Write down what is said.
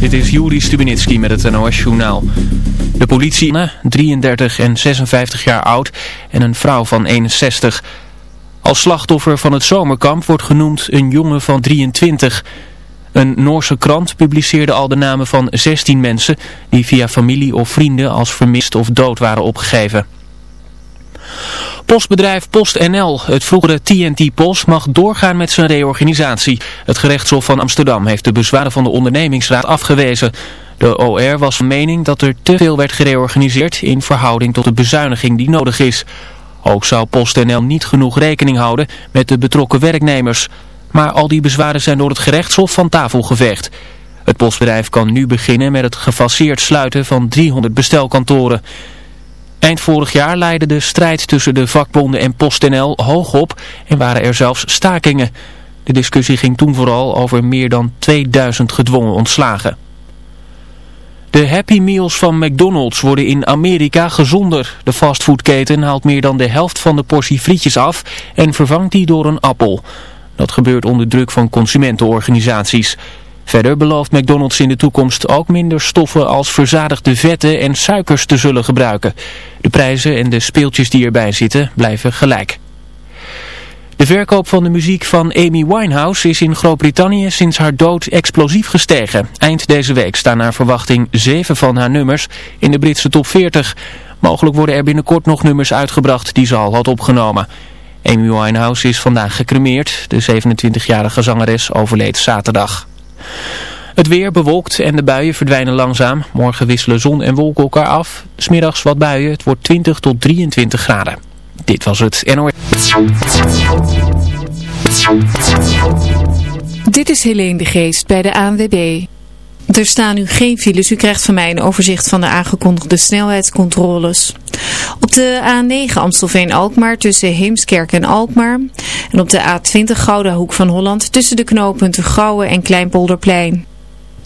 Dit is Juri Stubenitski met het NOS-journaal. De politie, 33 en 56 jaar oud en een vrouw van 61. Als slachtoffer van het zomerkamp wordt genoemd een jongen van 23. Een Noorse krant publiceerde al de namen van 16 mensen die via familie of vrienden als vermist of dood waren opgegeven. Postbedrijf PostNL, het vroegere TNT Post, mag doorgaan met zijn reorganisatie. Het gerechtshof van Amsterdam heeft de bezwaren van de ondernemingsraad afgewezen. De OR was van mening dat er te veel werd gereorganiseerd in verhouding tot de bezuiniging die nodig is. Ook zou PostNL niet genoeg rekening houden met de betrokken werknemers. Maar al die bezwaren zijn door het gerechtshof van tafel geveegd. Het postbedrijf kan nu beginnen met het gefaseerd sluiten van 300 bestelkantoren. Eind vorig jaar leidde de strijd tussen de vakbonden en PostNL hoog op en waren er zelfs stakingen. De discussie ging toen vooral over meer dan 2000 gedwongen ontslagen. De Happy Meals van McDonald's worden in Amerika gezonder. De fastfoodketen haalt meer dan de helft van de portie frietjes af en vervangt die door een appel. Dat gebeurt onder druk van consumentenorganisaties. Verder belooft McDonald's in de toekomst ook minder stoffen als verzadigde vetten en suikers te zullen gebruiken. De prijzen en de speeltjes die erbij zitten blijven gelijk. De verkoop van de muziek van Amy Winehouse is in Groot-Brittannië sinds haar dood explosief gestegen. Eind deze week staan naar verwachting zeven van haar nummers in de Britse top 40. Mogelijk worden er binnenkort nog nummers uitgebracht die ze al had opgenomen. Amy Winehouse is vandaag gecremeerd. De 27-jarige zangeres overleed zaterdag. Het weer bewolkt en de buien verdwijnen langzaam. Morgen wisselen zon en wolken elkaar af. Smiddags wat buien. Het wordt 20 tot 23 graden. Dit was het NOS. Dit is Helene de Geest bij de ANWB. Er staan nu geen files. U krijgt van mij een overzicht van de aangekondigde snelheidscontroles. Op de A9 Amstelveen-Alkmaar tussen Heemskerk en Alkmaar. En op de A20 Gouda Hoek van Holland tussen de knooppunten Gouwen en Kleinpolderplein.